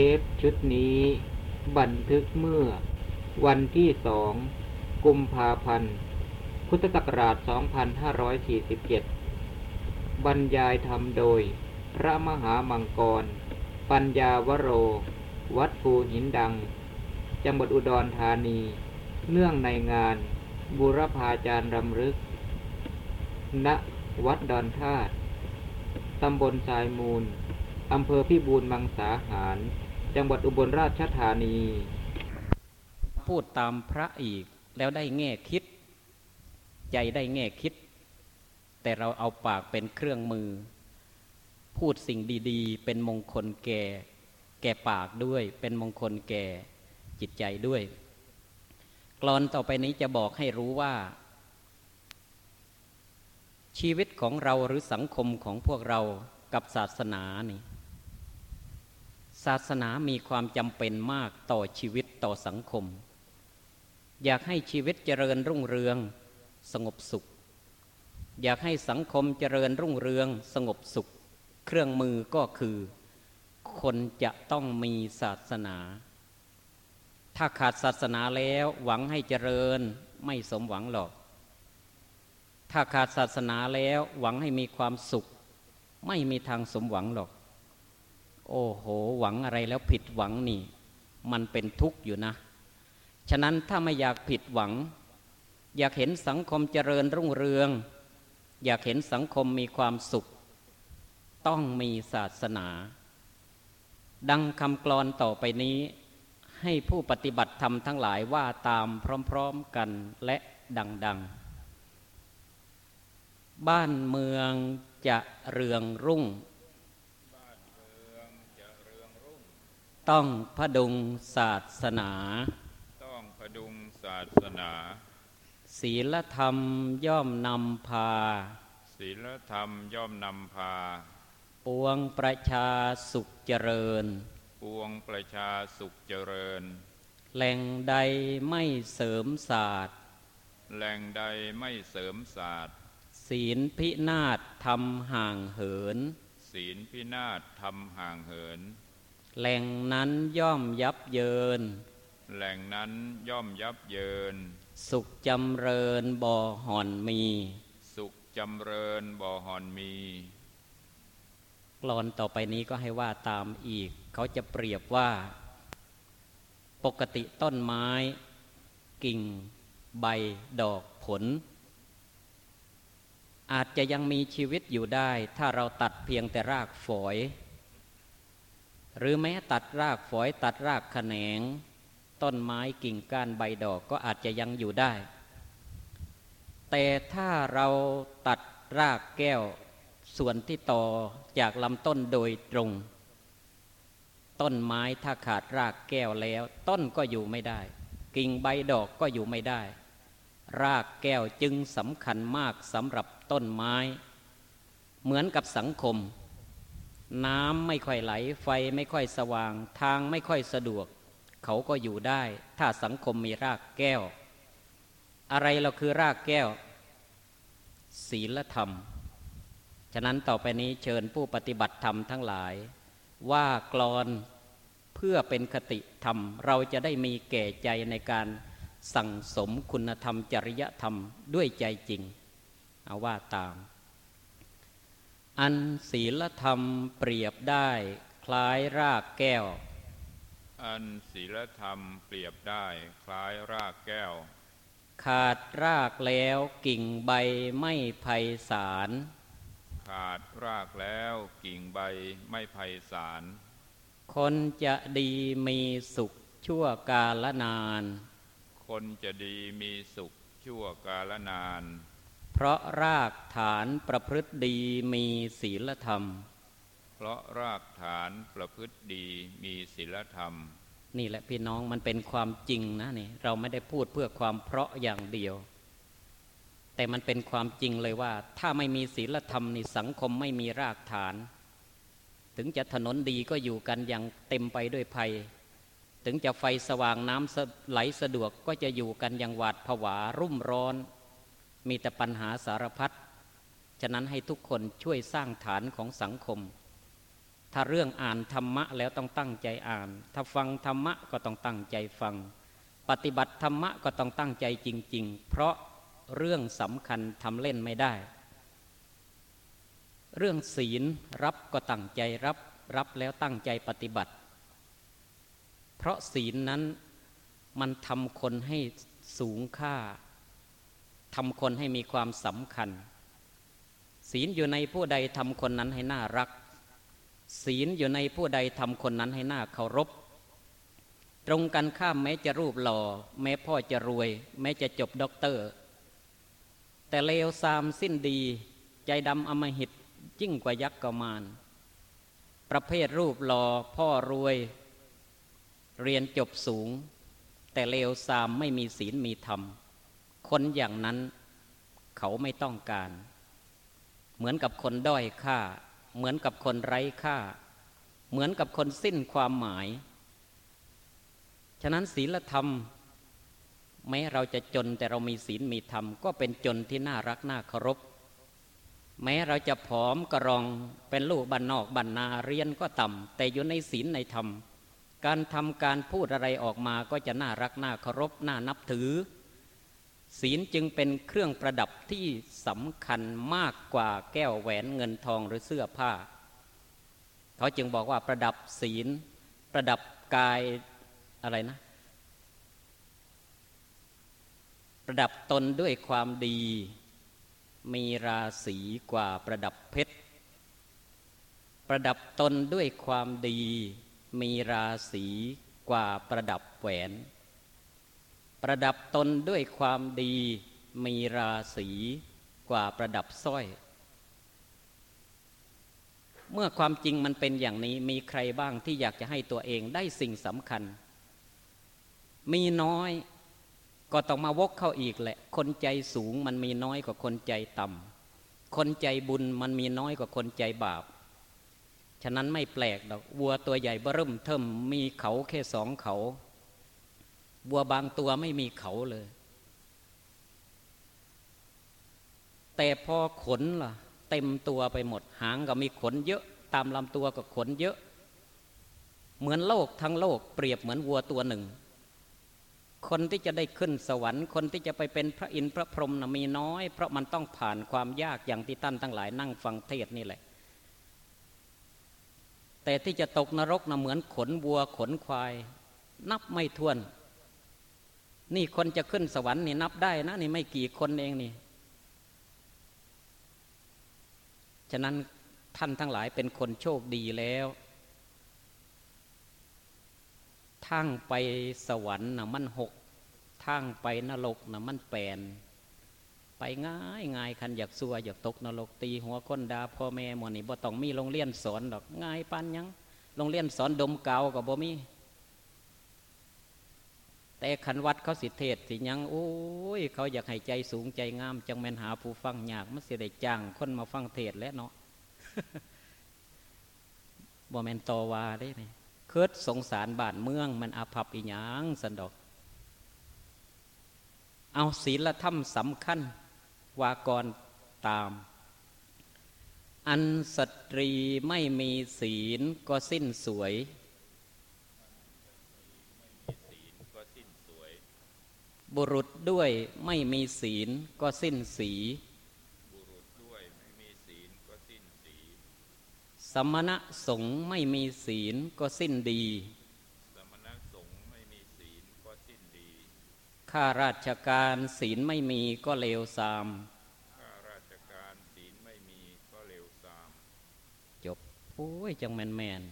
เทปชุดนี้ บันทึกเมื่อ วันที่สองกุมภาพันธ์ พุทธศักราช 2547 บรรยายธรรมโดย พระมหามังกร ปัญญาวโร วัดภูหินดัง จังหวัดอุดรธานี เนื่องในงาน บุรพาจารย์รำลึก ณ วัดดอนธาตุตำบลทรายมูล อำเภอพิบูรมังสาหาร จังหวัดอุบลราชธานี พูดตามพระอีกแล้วได้แง่คิด ใจได้แง่คิด แต่เราเอาปากเป็นเครื่องมือ พูดสิ่งดีๆ เป็นมงคลแก่ แก่ปากด้วย เป็นมงคลแก่จิตใจด้วย กรอนต่อไปนี้จะบอกให้รู้ว่า ชีวิตของเราหรือสังคมของพวกเรากับศาสนานี่ ศาสนามีความจำเป็นมากต่อชีวิตต่อสังคม อยากให้ชีวิตเจริญรุ่งเรือง สงบสุข อยากให้สังคมเจริญรุ่งเรือง สงบสุข เครื่องมือก็คือ คนจะต้องมีศาสนา ถ้าขาดศาสนาแล้วหวังให้เจริญไม่สมหวังหรอก ถ้าขาดศาสนาแล้วหวังให้มีความสุข ไม่มีทางสมหวังหรอก โอ้โห หวังอะไรแล้วผิดหวังนี่ มันเป็นทุกข์อยู่นะ ฉะนั้นถ้าไม่อยากผิดหวัง อยากเห็นสังคมเจริญรุ่งเรือง อยากเห็นสังคมมีความสุข ต้องมีศาสนา ดังคำกลอนต่อไปนี้ ให้ผู้ปฏิบัติธรรมทั้งหลายว่าตามพร้อมๆกันและดัง ๆ บ้านเมืองจะเรืองรุ่ง ต้องพดุงศาสนา ต้องพดุงศาสนา ศีลธรรมย่อมนำพา ศีลธรรมย่อมนำพา ปวงประชาสุขเจริญ ปวงประชาสุขเจริญ แหล่งใดไม่เสริมศาสตร์ แหล่งใดไม่เสริมศาสตร์ ศีลพินาศทำห่างเหิน ศีลพินาศทำห่างเหิน แหล่งนั้นย่อมยับเยิน แหล่งนั้นย่อมยับเยิน สุขจำเริญบ่อห่อนมี สุขจำเริญบ่อหอนมีกลอนต่อไปนี้ก็ให้ว่าตามอีก เขาจะเปรียบว่า ปกติต้นไม้ กิ่ง ใบดอกผล อาจจะยังมีชีวิตอยู่ได้ ถ้าเราตัดเพียงแต่รากฝอย หรือแม้ตัดรากฝอยตัดรากแขนง ต้นไม้กิ่งก้านใบดอกก็อาจจะยังอยู่ได้ แต่ถ้าเราตัดรากแก้วส่วนที่ต่อจากลำต้นโดยตรง ต้นไม้ถ้าขาดรากแก้วแล้ว ต้นก็อยู่ไม่ได้ กิ่งใบดอกก็อยู่ไม่ได้ รากแก้วจึงสำคัญมากสำหรับต้นไม้ เหมือนกับสังคม น้ำไม่ค่อยไหล ไฟไม่ค่อยสว่าง ทางไม่ค่อยสะดวก เขาก็อยู่ได้ ถ้าสังคมมีรากแก้ว อะไรเราคือรากแก้ว ศีลธรรม ฉะนั้นต่อไปนี้เชิญผู้ปฏิบัติธรรมทั้งหลาย ว่ากลอนเพื่อเป็นคติธรรม เราจะได้มีแก่ใจในการสั่งสมคุณธรรมจริยธรรมด้วยใจจริง เอาว่าตาม อันศีลธรรมเปรียบได้คล้ายรากแก้ว อันศีลธรรมเปรียบได้คล้ายรากแก้ว ขาดรากแล้วกิ่งใบไม่ไพศาล ขาดรากแล้วกิ่งใบไม่ไพศาล คนจะดีมีสุขชั่วกาลนาน คนจะดีมีสุขชั่วกาลนาน เพราะรากฐานประพฤติดีมีศีลธรรม เพราะรากฐานประพฤติดีมีศีลธรรม นี่แหละพี่น้องมันเป็นความจริงนะนี่เราไม่ได้พูดเพื่อความเพราะอย่างเดียว แต่มันเป็นความจริงเลยว่า ถ้าไม่มีศีลธรรมนี่สังคมไม่มีรากฐาน ถึงจะถนนดีก็อยู่กันอย่างเต็มไปด้วยภัย ถึงจะไฟสว่างน้ำไหลสะดวกก็จะอยู่กันอย่างหวาดผวารุ่มร้อน มีแต่ปัญหาสารพัดฉะนั้นให้ทุกคนช่วยสร้างฐานของสังคม ถ้าเรื่องอ่านธรรมะแล้วต้องตั้งใจอ่าน ถ้าฟังธรรมะก็ต้องตั้งใจฟัง ปฏิบัติธรรมะก็ต้องตั้งใจจริง ๆ เพราะเรื่องสำคัญทำเล่นไม่ได้ เรื่องศีลรับก็ตั้งใจรับรับแล้วตั้งใจปฏิบัติ เพราะศีลนั้นมันทำคนให้สูงค่า ทำคนให้มีความสำคัญ ศีลอยู่ในผู้ใดทำคนนั้นให้น่ารัก ศีลอยู่ในผู้ใดทำคนนั้นให้น่าเคารพ ตรงกันข้ามแม้จะรูปหล่อ แม้พ่อจะรวย แม้จะจบด็อกเตอร์ แต่เลวซามสิ้นดี ใจดำอำมหิตยิ่งกว่ายักษ์กะมารประเภทรูปหล่อพ่อรวย เรียนจบสูง แต่เลวซามไม่มีศีลมีธรรม คนอย่างนั้นเขาไม่ต้องการ เหมือนกับคนด้อยค่า เหมือนกับคนไร้ค่า เหมือนกับคนสิ้นความหมาย ฉะนั้นศีลธรรม แม้เราจะจนแต่เรามีศีลมีธรรม ก็เป็นจนที่น่ารักน่าเคารพ แม้เราจะผอมกระรองเป็นลูกบันนอกบันนาเรียนก็ต่ำแต่อยู่ในศีลในธรรม การทำการพูดอะไรออกมาก็จะน่ารักน่าเคารพน่านับถือ ศีลจึงเป็นเครื่องประดับที่สำคัญมากกว่าแก้วแหวนเงินทองหรือเสื้อผ้า เขาจึงบอกว่าประดับศีล ประดับกายอะไรนะ ประดับตนด้วยความดี มีราศีกว่าประดับเพชร ประดับตนด้วยความดี มีราศีกว่าประดับแหวน ประดับตนด้วยความดีมีราศีกว่าประดับสร้อย เมื่อความจริงมันเป็นอย่างนี้มีใครบ้างที่อยากจะให้ตัวเองได้สิ่งสำคัญ มีน้อยก็ต้องมาวกเข้าอีกแหละ คนใจสูงมันมีน้อยกว่าคนใจต่ำคนใจบุญมันมีน้อยกว่าคนใจบาป ฉะนั้นไม่แปลกดอกวัวตัวใหญ่เบิ่มเทิมมีเขาแค่สองเขา วัวบางตัวไม่มีเขาเลย แต่พอขนล่ะ เต็มตัวไปหมด หางก็มีขนเยอะ ตามลำตัวก็ขนเยอะ เหมือนโลกทั้งโลกเปรียบเหมือนวัวตัวหนึ่ง คนที่จะได้ขึ้นสวรรค์ คนที่จะไปเป็นพระอินทร์พระพรหมนะมีน้อย เพราะมันต้องผ่านความยากอย่างที่ท่านทั้งหลายนั่งฟังเทศนี่แหละแต่ที่จะตกนรกนะเหมือนขนวัวขนควาย นับไม่ถ้วน นี่คนจะขึ้นสวรรค์นี่นับได้นะนี่ไม่กี่คนเองนี่ ฉะนั้นท่านทั้งหลายเป็นคนโชคดีแล้ว ทางไปสวรรค์นะมันหก ทางไปนรกนะมันแปนไปง่ายง่ายคันอยากซัวอยากตกนรกตีหัวคนดาพ่อแม่หมอนี่บ่ต้องมีโรงเรียนสอนดอกง่ายปันยังโรงเรียนสอนดมเกากับบ่มี แต่ขันวัดเขาสิเทศสิยังโอ้ย เขาอยากให้ใจสูงใจงาม จังแมนหาผู้ฟังยากมันเสียได้จ้างคนมาฟังเทศแล้วเนาะบ่แมนตอวาได้ไหมเคิดสงสารบ้านเมือง มันอาภัพอีหยังสันดอก เอาศีลธรรมสำคัญ วากรตาม อันสตรีไม่มีศีลก็สิ้นสวย บุรุษด้วยไม่มีศีลก็สิ้นสีสมณะสงฆ์ไม่มีศีลก็สิ้นดี สมณะสงฆ์ไม่มีศีลก็สิ้นดี ข้าราชการศีลไม่มีก็เลวทรามข้าราชการศีลไม่มีก็เลวทราม จบโอ้ยจังแมนแมน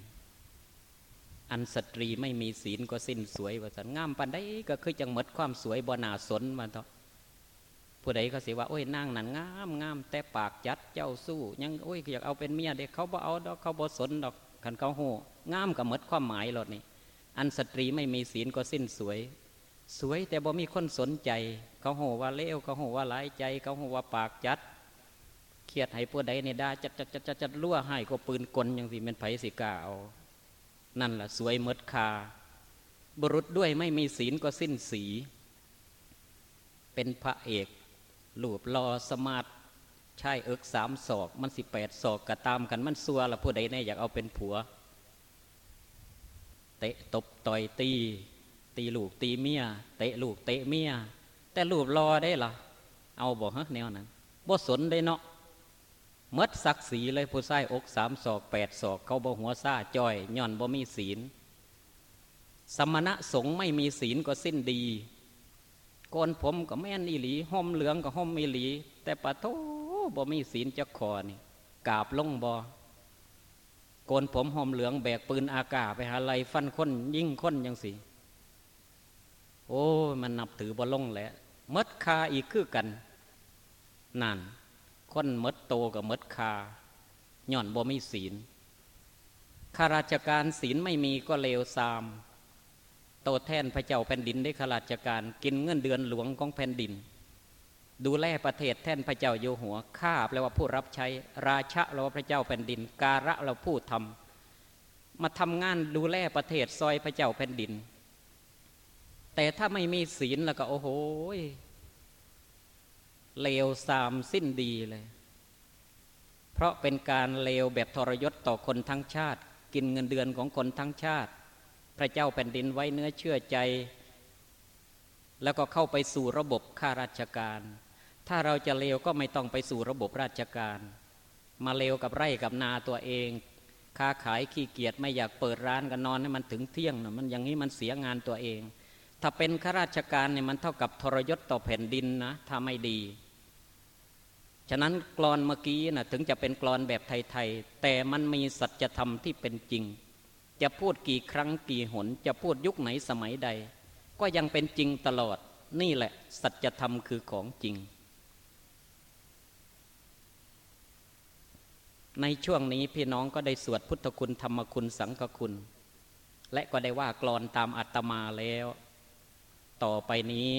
อันสตรีไม่มีศีลก็สิ้นสวยว่าสันงามปันได้ก็คือจังหมดความสวยบนาสนมาเถอผู้ใดเขาสิว่าโอ้ยนางนั่นงามงามแต่ปากจัดเจ้าสู้ ยังโอ้ยอยากเอาเป็นเมียเด็กเขาบ่เอาดอกเขาบ่สนดอกขันเขาโหงามกับมดความหมายหลดนี่อันสตรีไม่มีศีลก็สิ้นสวย สวยแต่บ่มีคนสนใจ เขาโหว่าเลวเขาโหว่าหลายใจ เขาโหว่าปากจัดเครียดให้ผู้ใดเนี่ยได้จัดจัดจัดจัดจัดลั่วให้ก็ปืนกลอยังสิเป็นไผสิกาเอา นั่นแหละสวยมดคา บุรุษด้วยไม่มีศีลก็สิ้นสี เป็นพระเอกหลูบรอสมาร์ทใช่เอิกสามศอกมันสิแปดศอกกระตามกันมันซัวละผู้ใดแน่อยากเอาเป็นผัว เตะตบต่อยตี ตีลูกตีเมียเตะลูกเตะเมียแต่ลูกรอได้ล่ะเอาบอกฮะแนวนั้นบ่สนได้เนาะ มดศักดิ์ศรีเลยผู้ชายอกสามศอกแปดศอกเขาบ่หัวซาจ้อยย่อนบ่มีศีล สมณะสงฆ์ไม่มีศีลก็สิ้นดีโกนผมก็แม่นอีหลีห่มเหลืองก็ห่มอีหลี แต่ปะโทบ่มีศีลจะคอนี่กาบลงบ่โกนผมห่มเหลืองแบกปืนอากาไปหาไรฟันคนยิ่งคนยังสิโอ้มันนับถือบ่ลงแหละมดคาอีกคือกันนั่น คนมดโตกับมดคาย่อนบ่มีศีลข้าราชการศีลไม่มีก็เลวทราม โตแทนพระเจ้าแผ่นดินได้ข้าราชการกินเงินเดือนหลวงของแผ่นดิน ดูแลประเทศแทนพระเจ้าอยู่หัวข้าแปลว่าผู้รับใช้ ราชะเราพระเจ้าแผ่นดิน การะเราผู้ทำมาทำงานดูแลประเทศซอยพระเจ้าแผ่นดิน แต่ถ้าไม่มีศีลแล้วก็โอ้โห เลวสามสิ้นดีเลย เพราะเป็นการเลวแบบทรยศต่อคนทั้งชาติ กินเงินเดือนของคนทั้งชาติ พระเจ้าแผ่นดินไว้เนื้อเชื่อใจ แล้วก็เข้าไปสู่ระบบข้าราชการ ถ้าเราจะเลวก็ไม่ต้องไปสู่ระบบราชการ มาเลวกับไร่กับนาตัวเอง ค้าขายขี้เกียจไม่อยากเปิดร้านกันนอนให้มันถึงเที่ยงนะมันอย่างนี้มันเสียงานตัวเองถ้าเป็นข้าราชการเนี่ยมันเท่ากับทรยศต่อแผ่นดินนะถ้าไม่ดี ฉะนั้นกรอนเมื่อกี้นะถึงจะเป็นกรอนแบบไทยๆ แต่มันมีสัจธรรมที่เป็นจริง จะพูดกี่ครั้งกี่หน จะพูดยุคไหนสมัยใด ก็ยังเป็นจริงตลอด นี่แหละ สัจธรรมคือของจริง ในช่วงนี้พี่น้องก็ได้สวดพุทธคุณธรรมคุณสังฆคุณ และก็ได้ว่ากรอนตามอัตมาแล้ว ต่อไปนี้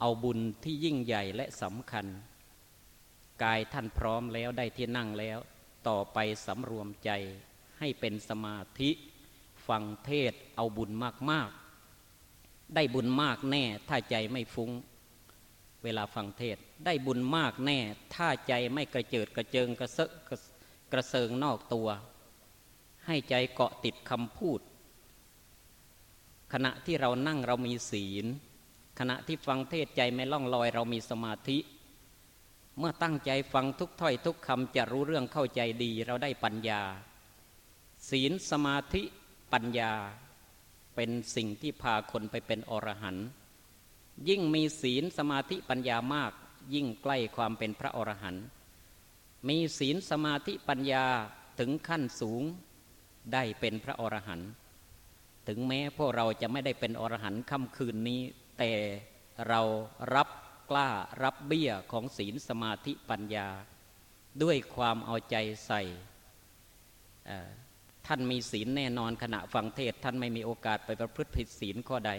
เอาบุญที่ยิ่งใหญ่และสำคัญ กายท่านพร้อมแล้วได้ที่นั่งแล้ว ต่อไปสำรวมใจให้เป็นสมาธิฟังเทศเอาบุญมากๆ ได้บุญมากแน่ถ้าใจไม่ฟุง้ง เวลาฟังเทศ ได้บุญมากแน่ ถ้าใจไม่กระเจิดกระเจิงกระเซาะกระเซิงนอกตัว ให้ใจเกาะติดคำพูด ขณะที่เรานั่งเรามีศีล ขณะที่ฟังเทศใจไม่ล่องลอยเรามีสมาธิ เมื่อตั้งใจฟังทุกถ้อยทุกคำจะรู้เรื่องเข้าใจดี เราได้ปัญญา ศีลสมาธิปัญญา เป็นสิ่งที่พาคนไปเป็นอรหันต์ยิ่งมีศีลสมาธิปัญญามาก ยิ่งใกล้ความเป็นพระอรหันต์มีศีลสมาธิปัญญาถึงขั้นสูงได้เป็นพระอรหันต์ถึงแม้พวกเราจะไม่ได้เป็นอรหันต์ค่ำคืนนี้ แต่เรารับ กล้ารับเบี้ยของศีลสมาธิปัญญา ด้วยความเอาใจใส่ท่านมีศีลแน่นอนขณะฟังเทศ ท่านไม่มีโอกาสไปประพฤติผิดศีลข้อใด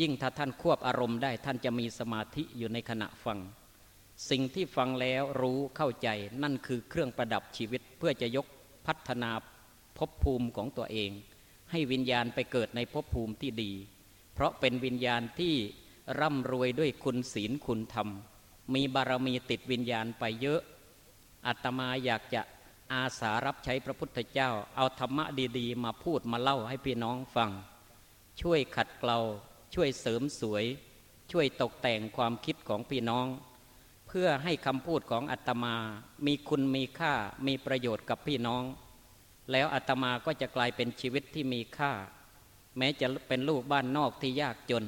ยิ่งถ้าท่านควบอารมณ์ได้ท่านจะมีสมาธิอยู่ในขณะฟัง สิ่งที่ฟังแล้วรู้เข้าใจนั่นคือเครื่องประดับชีวิตเพื่อจะยกพัฒนาภพภูมิของตัวเอง ให้วิญญาณไปเกิดในภพภูมิที่ดี เพราะเป็นวิญญาณที่ ร่ำรวยด้วยคุณศีลคุณธรรม มีบารมีติดวิญญาณไปเยอะอาตมาอยากจะอาสารับใช้พระพุทธเจ้า เอาธรรมะดีๆ มาพูดมาเล่าให้พี่น้องฟัง ช่วยขัดเกลาช่วยเสริมสวย ช่วยตกแต่งความคิดของพี่น้อง เพื่อให้คำพูดของอาตมา มีคุณมีค่ามีประโยชน์กับพี่น้อง แล้วอาตมาก็จะกลายเป็นชีวิตที่มีค่า แม้จะเป็นลูกบ้านนอกที่ยากจน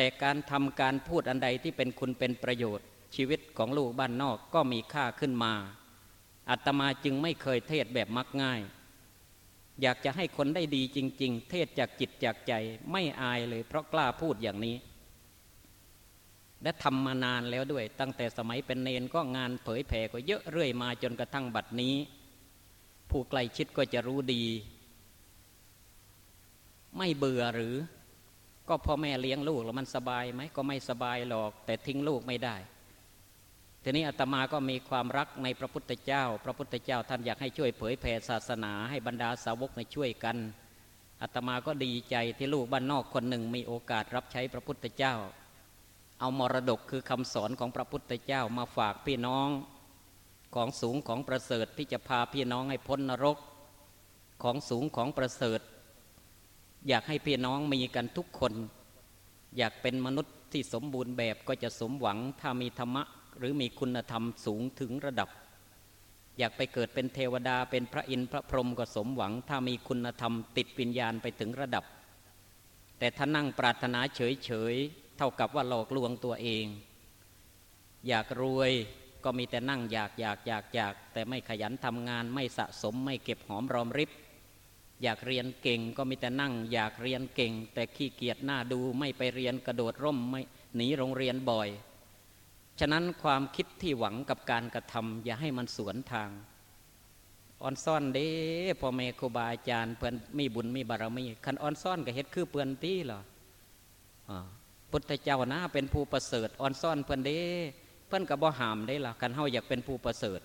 แต่การทำการพูดอันใดที่เป็นคุณเป็นประโยชน์ ชีวิตของลูกบ้านนอกก็มีค่าขึ้นมาอาตมาจึงไม่เคยเทศแบบมักง่าย อยากจะให้คนได้ดีจริง ๆ เทศจากจิตจากใจไม่อายเลย เพราะกล้าพูดอย่างนี้ และทำมานานแล้วด้วย ตั้งแต่สมัยเป็นเนนก็งานเผยแผ่ก็เยอะเรื่อยมาจนกระทั่งบัดนี้ ผู้ใกล้ชิดก็จะรู้ดี ไม่เบื่อหรือ ก็พ่อแม่เลี้ยงลูกแล้วมันสบายไหมก็ไม่สบายหรอก แต่ทิ้งลูกไม่ได้ ทีนี้อาตมาก็มีความรักในพระพุทธเจ้า พระพุทธเจ้าท่านอยากให้ช่วยเผยแผ่ศาสนาให้บรรดาสาวกในช่วยกันอาตมาก็ดีใจที่ลูกบ้านนอกคนหนึ่งมีโอกาสรับใช้พระพุทธเจ้า เอามรดกคือคำสอนของพระพุทธเจ้ามาฝากพี่น้องของสูงของประเสริฐที่จะพาพี่น้องให้พ้นนรก ของสูงของประเสริฐ อยากให้พี่น้องมีกันทุกคน อยากเป็นมนุษย์ที่สมบูรณ์แบบก็จะสมหวังถ้ามีธรรมะ หรือมีคุณธรรมสูงถึงระดับ อยากไปเกิดเป็นเทวดาเป็นพระอินทร์พระพรหมก็สมหวัง ถ้ามีคุณธรรมติดวิญญาณไปถึงระดับ แต่ถ้านั่งปรารถนาเฉยๆเท่ากับว่าหลอกลวงตัวเอง อยากรวยก็มีแต่นั่งอยากอยากอยากอยาก แต่ไม่ขยันทำงานไม่สะสมไม่เก็บหอมรอมริบ อยากเรียนเก่งก็มีแต่นั่ง อยากเรียนเก่ง แต่ขี้เกียจหน้าดูไม่ไปเรียนกระโดดร่มไม่หนีโรงเรียนบ่อย ฉะนั้นความคิดที่หวังกับการกระทำอย่าให้มันสวนทางออนซ่อนเด้พ่อแม่ครูบาอาจารย์เพื่อนมีบุญมีบารมีคันออนซ่อนก็เฮ็ดคือเปือนตี้เหรอพุทธเจ้านะเป็นผู้ประเสริฐออนซ่อนเพื่อนเด้ เพื่อนกับบ่หามได้ละกันเฮาอยากเป็นผู้ประเสริฐ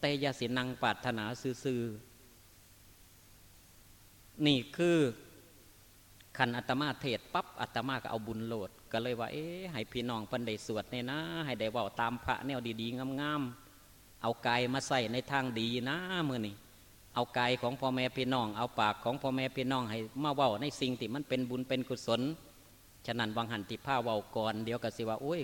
แต่อย่าสินังปาถนาซื่อ นี่คือขันอัตมาเทศปั๊บอัตมาก็เอาบุญโหลด ก็เลยว่า เอ๊ให้พี่น้องเพิ่นได้สวดเนี่ยนะ ให้ได้ว่าตามพระแนวดีๆงามๆเอากายมาใส่ในทางดีนะมือนี่เอากายของพ่อแม่พี่น้อง เอาปากของพ่อแม่พี่น้องให้มาว่าในสิ่งที่มันเป็นบุญเป็นกุศล ฉะนั้นบางหันติผ้าเว้าก่อนเดี๋ยวก็สิว่าโอ้ย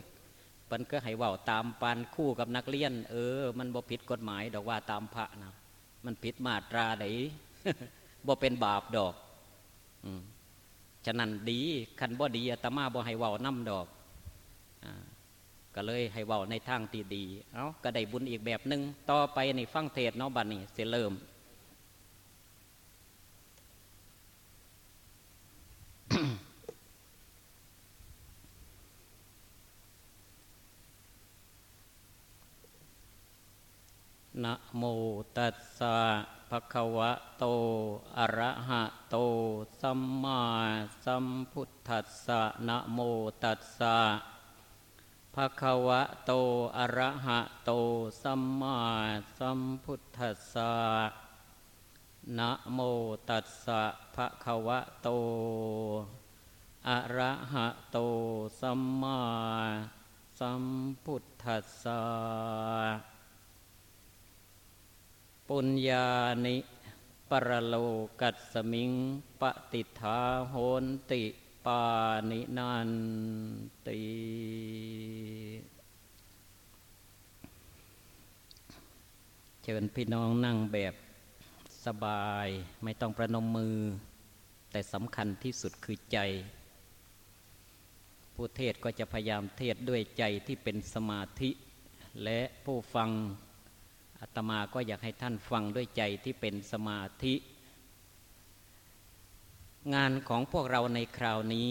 มันก็ให้ว่าตามปานคู่กับนักเรียน เออ มันบ่ผิดกฎหมายดอกว่าตามพระนะมันผิดมาตราไหน บ่เป็นบาปดอกอฉะนั้นดีคันบ่ดีอาตมาบ่ให้เว้าน้ำดอกอก็เลยให้เว้าในทางที่ดี เอาก็ได้บุญอีกแบบหนึ่งต่อไปในฟังเทศเนาะบัดนี้เสียเริ่มนะโมตัสสะ ภะคะวะโต อะระหะโต สัมมาสัมพุทธัสสะนะโมตัสสะภะคะวะโต อะระหะโต สัมมาสัมพุทธัสสะนะโมตัสสะภะคะวะโตอะระหะโตสัมมาสัมพุทธัสสะ ปุญญานิปรโลกัสมิงปฏิทาโหนติปานินันติเชิญพี่น้องนั่งแบบสบายไม่ต้องประนมมือ แต่สำคัญที่สุดคือใจ ผู้เทศก็จะพยายามเทศด้วยใจที่เป็นสมาธิ และผู้ฟัง อาตมาก็อยากให้ท่านฟังด้วยใจที่เป็นสมาธิ งานของพวกเราในคราวนี้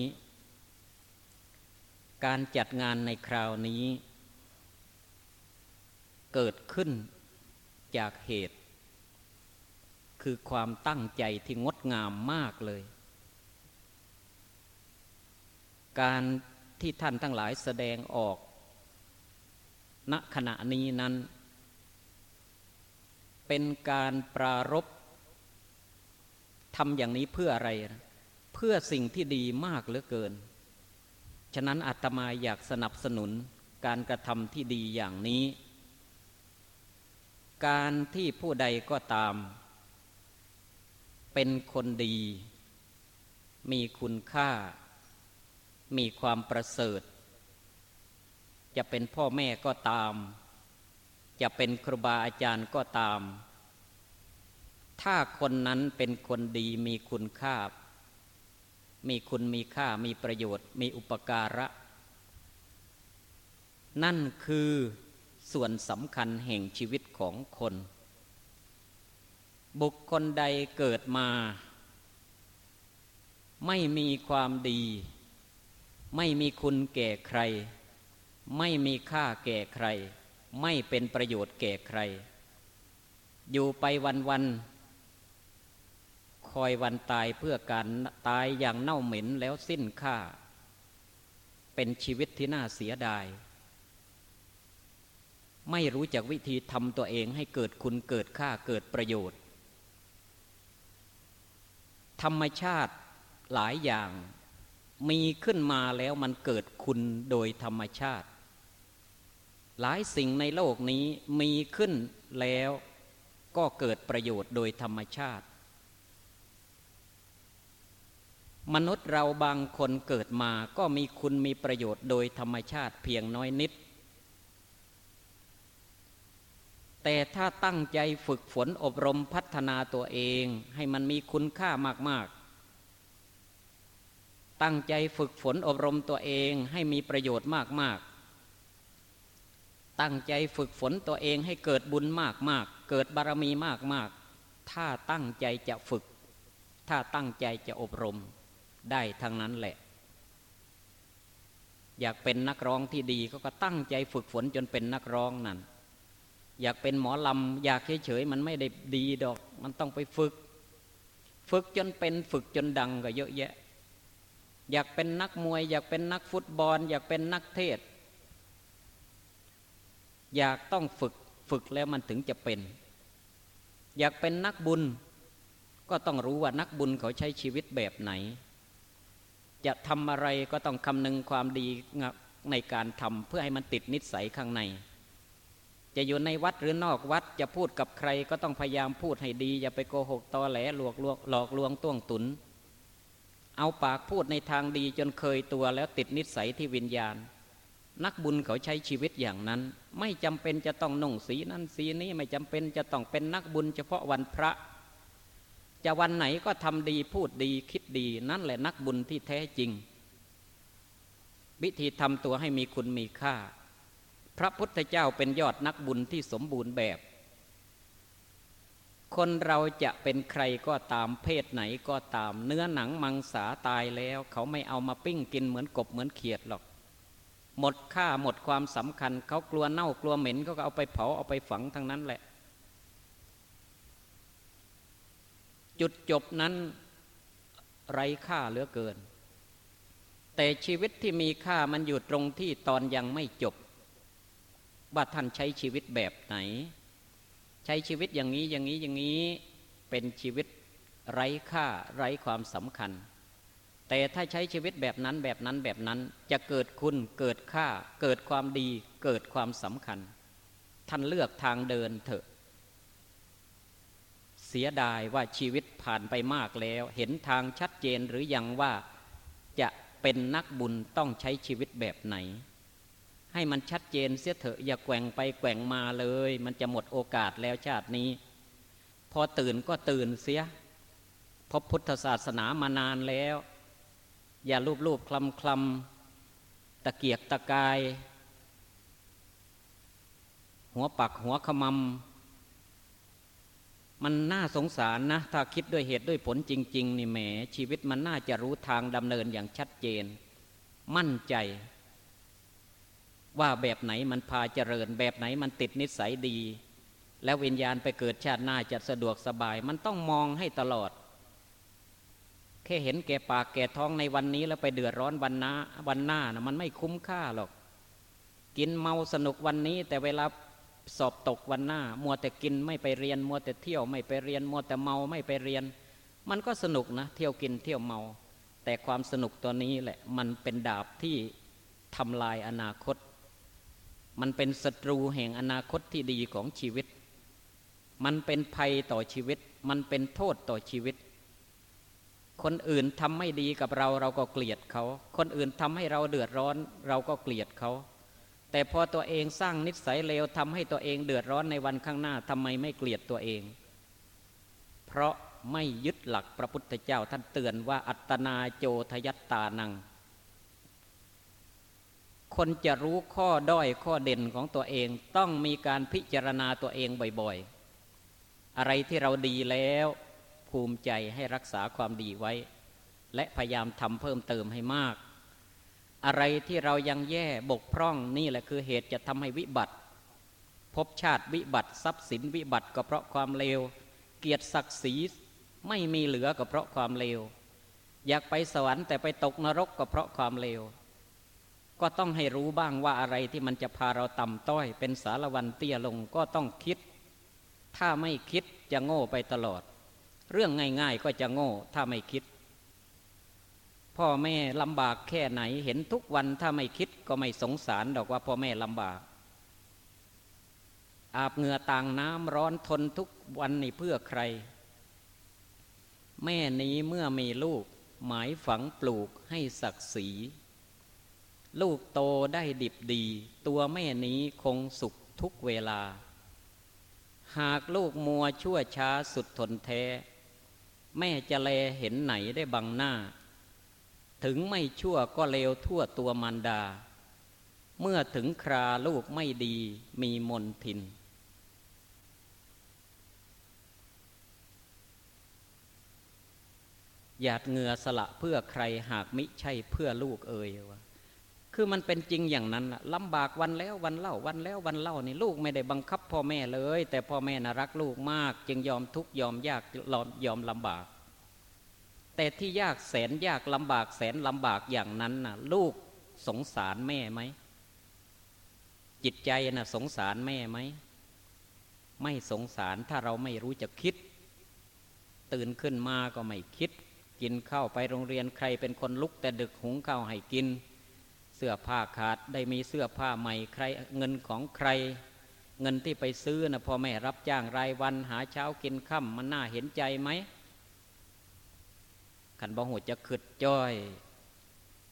การจัดงานในคราวนี้ เกิดขึ้นจากเหตุ คือความตั้งใจที่งดงามมากเลย การที่ท่านทั้งหลายแสดงออกณขณะนี้นั้น เป็นการปรารบทำอย่างนี้เพื่ออะไร เพื่อสิ่งที่ดีมากเหลือเกิน ฉะนั้นอาตมาอยากสนับสนุนการกระทำที่ดีอย่างนี้ การที่ผู้ใดก็ตาม เป็นคนดี มีคุณค่า มีความประเสริฐ จะเป็นพ่อแม่ก็ตาม จะเป็นครูบาอาจารย์ก็ตาม ถ้าคนนั้นเป็นคนดีมีคุณค่า มีคุณมีค่ามีประโยชน์ มีอุปการะ นั่นคือส่วนสำคัญแห่งชีวิตของคน บุคคลใดเกิดมา ไม่มีความดี ไม่มีคุณแก่ใคร ไม่มีค่าแก่ใคร ไม่เป็นประโยชน์แก่ใคร อยู่ไปวันวันคอยวันตายเพื่อการตายอย่างเน่าเหม็นแล้วสิ้นค่า เป็นชีวิตที่น่าเสียดาย ไม่รู้จักวิธีทำตัวเองให้เกิดคุณเกิดค่าเกิดประโยชน์ ธรรมชาติหลายอย่างมีขึ้นมาแล้วมันเกิดคุณโดยธรรมชาติ หลายสิ่งในโลกนี้มีขึ้นแล้วก็เกิดประโยชน์โดยธรรมชาติ มนุษย์เราบางคนเกิดมาก็มีคุณมีประโยชน์โดยธรรมชาติเพียงน้อยนิด แต่ถ้าตั้งใจฝึกฝนอบรมพัฒนาตัวเองให้มันมีคุณค่ามาก ๆ ตั้งใจฝึกฝนอบรมตัวเองให้มีประโยชน์มาก ๆ ตั้งใจฝึกฝนตัวเองให้เกิดบุญมากๆเกิดบารมีมากๆถ้าตั้งใจจะฝึก ถ้าตั้งใจจะอบรมได้ทั้งนั้นแหละ อยากเป็นนักร้องที่ดีก็ก็ตั้งใจฝึกฝนจนเป็นนักร้องนั่นอยากเป็นหมอลำอยากเฉยๆมันไม่ได้ดีดอก มันต้องไปฝึก ฝึกจนเป็นฝึกจนดังก็เยอะแยะ อยากเป็นนักมวย อยากเป็นนักฟุตบอล อยากเป็นนักเทศ อยากต้องฝึกฝึกแล้วมันถึงจะเป็น อยากเป็นนักบุญ ก็ต้องรู้ว่านักบุญเขาใช้ชีวิตแบบไหน จะทำอะไรก็ต้องคำนึงความดีในการทำเพื่อให้มันติดนิสัยข้างใน จะอยู่ในวัดหรือนอกวัดจะพูดกับใครก็ต้องพยายามพูดให้ดี อย่าไปโกหกตอแหลหลอกลวงหลอกลวงต้วงตุน เอาปากพูดในทางดีจนเคยตัวแล้วติดนิสัยที่วิญญาณ นักบุญเขาใช้ชีวิตอย่างนั้น ไม่จำเป็นจะต้องนุ่งสีนั้นสีนี้ไม่จำเป็นจะต้องเป็นนักบุญ เฉพาะวันพระ จะวันไหนก็ทำดีพูดดีคิดดีนั่นแหละนักบุญที่แท้จริง วิธีทำตัวให้มีคุณมีค่า พระพุทธเจ้าเป็นยอดนักบุญที่สมบูรณ์แบบ คนเราจะเป็นใครก็ตามเพศไหนก็ตาม เนื้อหนังมังสาตายแล้ว เขาไม่เอามาปิ้งกินเหมือนกบเหมือนเขียดหรอก หมดค่าหมดความสำคัญ เขากลัวเน่ากลัวเหม็นก็เอาไปเผาเอาไปฝังทั้งนั้นแหละ จุดจบนั้นไร้ค่าเหลือเกิน แต่ชีวิตที่มีค่ามันอยู่ตรงที่ตอนยังไม่จบว่าท่านใช้ชีวิตแบบไหน ใช้ชีวิตอย่างนี้อย่างนี้อย่างนี้เป็นชีวิตไร้ค่าไร้ความสำคัญ แต่ถ้าใช้ชีวิตแบบนั้นแบบนั้นแบบนั้นจะเกิดคุณเกิดค่า เกิดความดีเกิดความสำคัญ ท่านเลือกทางเดินเถอะ เสียดายว่าชีวิตผ่านไปมากแล้ว เห็นทางชัดเจนหรือยังว่าจะเป็นนักบุญต้องใช้ชีวิตแบบไหน ให้มันชัดเจนเสียเถอะอย่าแกว่งไปแกว่งมาเลย มันจะหมดโอกาสแล้วชาตินี้ พอตื่นก็ตื่นเสียพบพุทธศาสนามานานแล้ว อย่าลูบลูบคลำคลำตะเกียกตะกาย หัวปักหัวขมำมันน่าสงสารนะ ถ้าคิดด้วยเหตุด้วยผลจริง ๆ นี่แหม ชีวิตมันน่าจะรู้ทางดำเนินอย่างชัดเจน มั่นใจ ว่าแบบไหนมันพาเจริญ แบบไหนมันติดนิสัยดี แล้ววิญญาณไปเกิดชาติหน้าจะสะดวกสบาย มันต้องมองให้ตลอด แค่เห็นแก่ปากแก่ท้องในวันนี้ แล้วไปเดือดร้อนวันหน้าวันหน้านะมันไม่คุ้มค่าหรอก กินเมาสนุกวันนี้ แต่เวลาสอบตกวันหน้า มัวแต่กินไม่ไปเรียน มัวแต่เที่ยวไม่ไปเรียน มัวแต่เมาไม่ไปเรียน มันก็สนุกนะ เที่ยวกินเที่ยวเมา แต่ความสนุกตัวนี้แหละ มันเป็นดาบที่ทำลายอนาคต มันเป็นศัตรูแห่งอนาคตที่ดีของชีวิต มันเป็นภัยต่อชีวิต มันเป็นโทษต่อชีวิต คนอื่นทำไม่ดีกับเราเราก็เกลียดเขา คนอื่นทำให้เราเดือดร้อน เราก็เกลียดเขา แต่พอตัวเองสร้างนิสัยเลวทำให้ตัวเองเดือดร้อนในวันข้างหน้าทำไมไม่เกลียดตัวเอง เพราะไม่ยึดหลักพระพุทธเจ้าท่านเตือนว่าอัตนาโจทยัตตานัง คนจะรู้ข้อด้อยข้อเด่นของตัวเองต้องมีการพิจารณาตัวเองบ่อยๆ อะไรที่เราดีแล้ว ภูมิใจให้รักษาความดีไว้ และพยายามทำเพิ่มเติมให้มาก อะไรที่เรายังแย่บกพร่องนี่แหละคือเหตุจะทำให้วิบัติพบชาติวิบัติทรัพย์สินวิบัติก็เพราะความเลว เกียรติศักดิ์ศรีไม่มีเหลือก็เพราะความเลว อยากไปสวรรค์แต่ไปตกนรกก็เพราะความเลว ก็ต้องให้รู้บ้างว่าอะไรที่มันจะพาเราต่ำต้อย เป็นสารวันเตี้ยลงก็ต้องคิด ถ้าไม่คิดจะโง่ไปตลอด เรื่องง่ายๆก็จะโง่ถ้าไม่คิด พ่อแม่ลำบากแค่ไหนเห็นทุกวันถ้าไม่คิดก็ไม่สงสารดอกว่าพ่อแม่ลำบาก อาบเหงื่อต่างน้ำร้อนทนทุกวันนี่เพื่อใคร แม่นี้เมื่อมีลูก หมายฝังปลูกให้ศักดิ์ศรีลูกโตได้ดิบดี ตัวแม่นี้คงสุขทุกเวลา หากลูกมัวชั่วช้าสุดทนแท้ แม่จะแลเห็นไหนได้บังหน้า ถึงไม่ชั่วก็เลวทั่วตัวมันดา เมื่อถึงคราลูกไม่ดีมีมนทิน หยาดเหงื่อสละเพื่อใครหากมิใช่เพื่อลูกเอ่ยวะ คือมันเป็นจริงอย่างนั้นลำบากวันแล้ววันเล่าวันแล้ววันเล่านี่ลูกไม่ได้บังคับพ่อแม่เลย แต่พ่อแม่น่ะรักลูกมาก จึงยอมทุกยอมยากยอมลำบาก แต่ที่ยากแสนยากลำบากแสนลำบากอย่างนั้นน่ะ ลูกสงสารแม่ไหมจิตใจน่ะสงสารแม่ไหมไม่สงสารถ้าเราไม่รู้จะคิด ตื่นขึ้นมาก็ไม่คิด กินข้าวไปโรงเรียนใครเป็นคนลุกแต่ดึกหุงข้าวให้กิน เสื้อผ้าขาดได้มีเสื้อผ้าใหม่ใครเงินของใคร เงินที่ไปซื้อนะพ่อแม่รับจ้างรายวันหาเช้ากินค่ำมันน่าเห็นใจไหมขันบ่หัวจะขึดจ้อย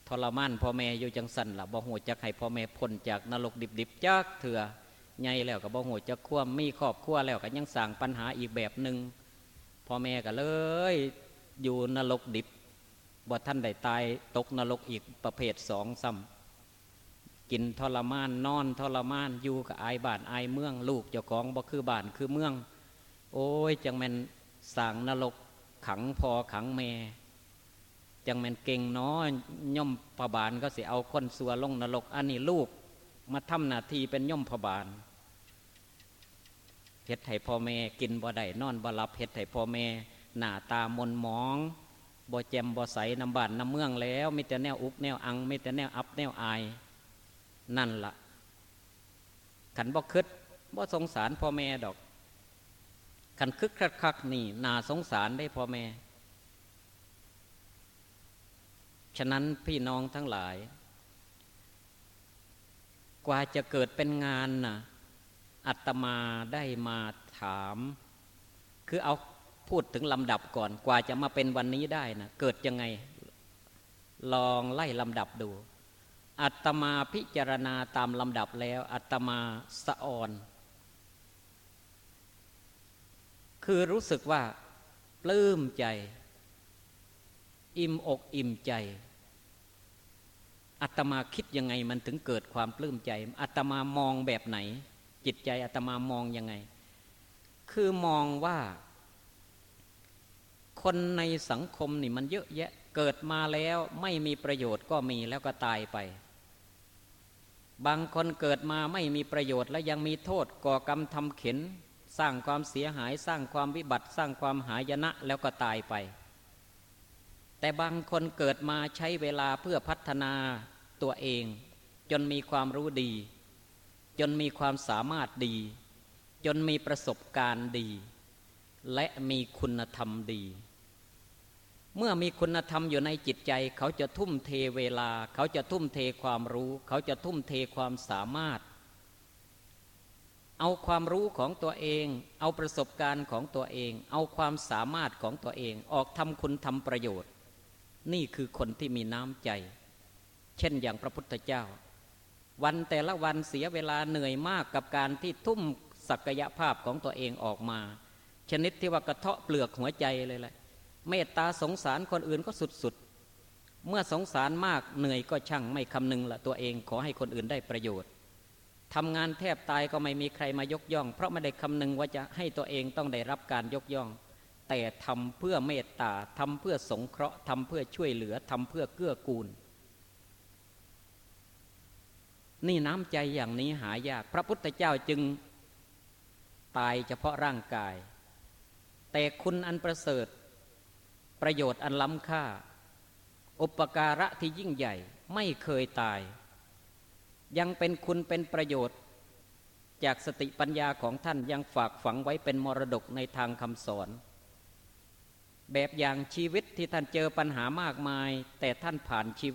ทรมานพ่อแม่อยู่จังสันละบ่หัวจะให้พ่อแม่พ้นจากนรกดิบๆจากเถื่อไงแล้วกับบ่หัวจะคว่ำมีครอบครัวแล้วก็ยังสั่งปัญหาอีกแบบหนึ่งพ่อแม่ก็เลย อยู่นรกดิบบ่ท่านได้ตายตกนรกอีกประเภทสองซ้ำ กินทรมานนอนทรมานอยู่กับอายบ้านอายเมือง ลูกเจ้าของบ่คือบ้านคือเมือง โอ้ยจังแมนสางนรกขังพอขังแม่จังแมนเก่งน้อยย่อมพบาลก็สิเอาคนสัวลงนรกอันนี้ลูก มาทำหน้าที่เป็นย่อมพบาลเฮ็ดให้พ่อแม่กินบ่ได้นอนบ่หลับเฮ็ดให้พ่อแม่หน้าตามนมองบ่แจมบ่ใสน้ำบานน้ำเมืองแล้วมีแต่แนวอุกแนวอังมีแต่แนวอับแนวอาย นั่นละ่ะขันบ่คึดบ่สงสารพ่อแม่ดอกขันคึกคักคักนี่นาสงสารได้พ่อแม่ ฉะนั้นพี่น้องทั้งหลาย กว่าจะเกิดเป็นงานนะ่ะอัตมาได้มาถาม คือเอาพูดถึงลำดับก่อน กว่าจะมาเป็นวันนี้ได้นะเกิดยังไง ลองไล่ลำดับดู อัตมาพิจารณาตามลำดับแล้ว อัตมาสะออน คือรู้สึกว่าปลื้มใจ อิ่มอกอิ่มใจ อัตมาคิดยังไงมันถึงเกิดความปลื้มใจ อัตมามองแบบไหน จิตใจอัตมามองยังไง คือมองว่า คนในสังคมนี่มันเยอะแยะเกิดมาแล้วไม่มีประโยชน์ก็มีแล้วก็ตายไป บางคนเกิดมาไม่มีประโยชน์และยังมีโทษก่อกรรมทำเข็น สร้างความเสียหายสร้างความวิบัติ สร้างความหายนะแล้วก็ตายไป แต่บางคนเกิดมาใช้เวลาเพื่อพัฒนาตัวเอง จนมีความรู้ดี จนมีความสามารถดี จนมีประสบการณ์ดี และมีคุณธรรมดี เมื่อมีคุณธรรมอยู่ในจิตใจ เขาจะทุ่มเทเวลา เขาจะทุ่มเทความรู้ เขาจะทุ่มเทความสามารถ เอาความรู้ของตัวเอง เอาประสบการณ์ของตัวเอง เอาความสามารถของตัวเองออกทำคุณทำประโยชน์ นี่คือคนที่มีน้ำใจ เช่นอย่างพระพุทธเจ้า วันแต่ละวันเสียเวลาเหนื่อยมากกับการที่ทุ่มศักยภาพของตัวเองออกมา ชนิดที่ว่ากระเทาะเปลือกหัวใจเลยแหละ เมตตาสงสารคนอื่นก็สุดๆ เมื่อสงสารมากเหนื่อยก็ช่างไม่คำนึงละตัวเองขอให้คนอื่นได้ประโยชน์ทำงานแทบตายก็ไม่มีใครมายกย่อง เพราะไม่ได้คำนึงว่าจะให้ตัวเองต้องได้รับการยกย่อง แต่ทำเพื่อเมตตาทำเพื่อสงเคราะห์ทำเพื่อช่วยเหลือทำเพื่อเกื้อกูล นี่น้ำใจอย่างนี้หายาก พระพุทธเจ้าจึงตายเฉพาะร่างกาย แต่คุณอันประเสริฐ ประโยชน์อันล้ำค่า อุปการะที่ยิ่งใหญ่ไม่เคยตาย ยังเป็นคุณเป็นประโยชน์ จากสติปัญญาของท่านยังฝากฝังไว้เป็นมรดกในทางคำสอน แบบอย่างชีวิตที่ท่านเจอปัญหามากมาย แต่ท่านผ่านชี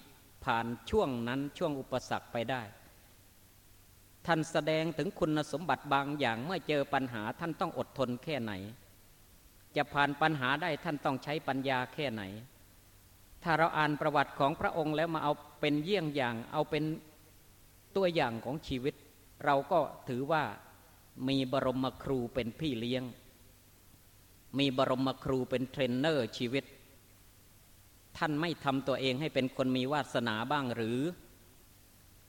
ผ่านช่วงนั้นช่วงอุปสรรคไปได้ ท่านแสดงถึงคุณสมบัติบางอย่างเมื่อเจอปัญหาท่านต้องอดทนแค่ไหน จะผ่านปัญหาได้ท่านต้องใช้ปัญญาแค่ไหน ถ้าเราอ่านประวัติของพระองค์แล้วมาเอาเป็นเยี่ยงอย่าง เอาเป็นตัวอย่างของชีวิต เราก็ถือว่ามีบรมครูเป็นพี่เลี้ยง มีบรมครูเป็นเทรนเนอร์ชีวิต ท่านไม่ทำตัวเองให้เป็นคนมีวาสนาบ้างหรือ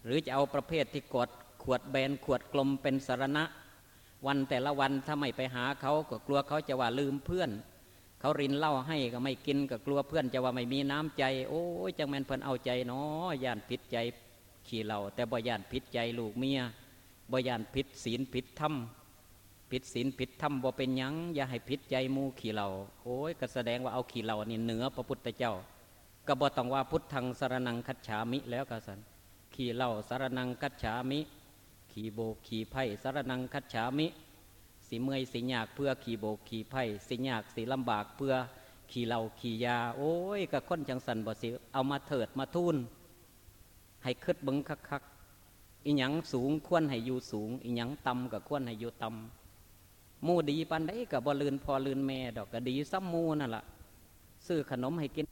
หรือจะเอาประเภทที่กดขวดแบนขวดกลมเป็นสรณะ วันแต่ละวันถ้าไม่ไปหาเขาก็กลัวเขาจะว่าลืมเพื่อน เขารินเหล้าให้ก็ไม่กินก็กลัวเพื่อนจะว่าไม่มีน้ำใจ โอ้ยจังแม่นเพิ่นเอาใจเนาะย่านผิดใจขี่เหล่าแต่บ่ย่านผิดใจลูกเมียบ่ย่านผิดศีลผิดธรรมผิดศีลผิดธรรมบ่เป็นยังอย่าให้ผิดใจมูขี่เหล่าโอ้ยก็แสดงว่าเอาขี่เหล่านี่เหนือพระพุทธเจ้าก็บ่ต้องว่าพุทธังสารนังคัจฉามิแล้วกสันขี่เหล่าสารนังคัจฉามิ ขี่โบกขี่ไผ่สารนังคัจฉามิสิเมยสิยากเพื่อขี่โบกขี่ไผ่สิยากสิลำบากเพื่อขี่เหล่าขี่ยา โอ้ยก็ค้นจังสันบ่สิเอามาเถิดมาทุนให้คืดบิงคักๆอีหยังสูงควรให้อยู่สูง อีหยังต่ำก็ควรให้อยู่ต่ำมูดีปันได้กับ่ลืนพอลืนแม่ดอกก็ดีซ้ำมูนั่นล่ะซื้อขนมให้กิน